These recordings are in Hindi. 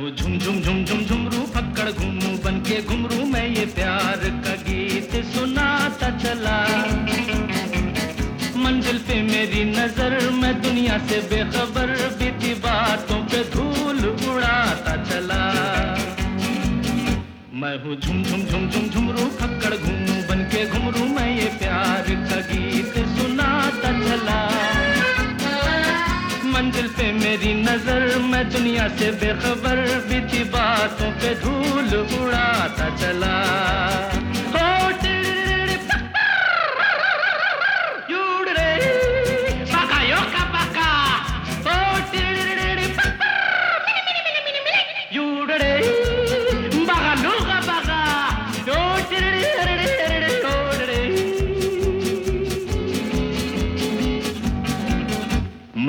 हो। झुम झुम झुम झुम झुमरू फक्कड़ घूमू। बन के घुमरू मैं ये प्यार का गीत। सुनाता चला। मंजिल पे मेरी नज़र, मैं दुनिया से बेखबर बीती बातों पे धूल उड़ाता चला। मैं हूँ झुम झुम झुम झुम झुमरू पकड़ घूमू। बन के घुमरू मैं ये प्यार का गीत। सुनाता चला। मंजिल पे मेरी नज़र दुनिया से बेखबर बीती बातों पे धूल उड़ाता चला।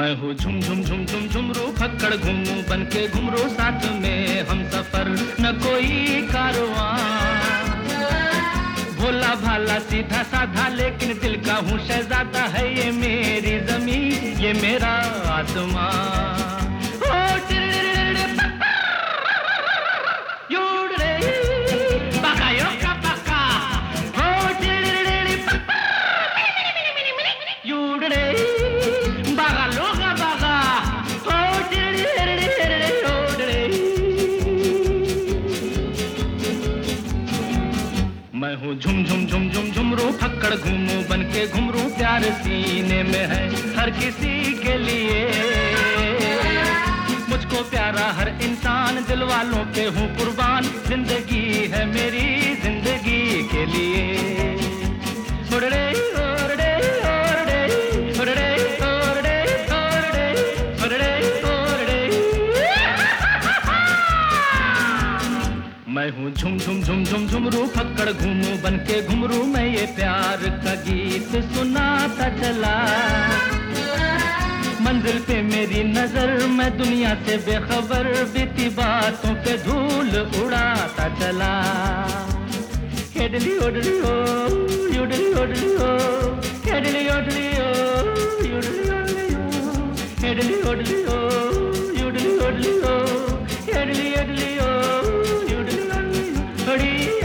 मैं हूँ झुम झुम झुम झुम झुमरू फक्कड़ घूम बन के घुमरू साथ में हम सफ़र। न कोई कारवां भोला भाला सीधा साधा, लेकिन दिल का हूँ शहजादा है ये मेरी ज़मीन, ये मेरा आसमां झुमरू घूमू बन के घुमरू प्यार सीने में है हर किसी के लिए। मुझको प्यारा हर इंसान दिल वालों पे हूँ कुर्बान। ज़िंदगी है मेरी ज़िंदगी। मैं हूँ झुम झुम झुम झुम झुमरू, फक्कड़ घूमू बन के घुमरू। मैं ये प्यार का गीत सुनाता चला। मंजिल पे मेरी नज़र, मैं दुनिया से बेखबर बीती बातों पे धूल उड़ाता चला। हेडली ओडली ओ, युडली ओडली ओ हेडली ओडली ओ, युडली ओडली ओ हेडली ओडली ओ, युडली ओडली ओ। घड़ी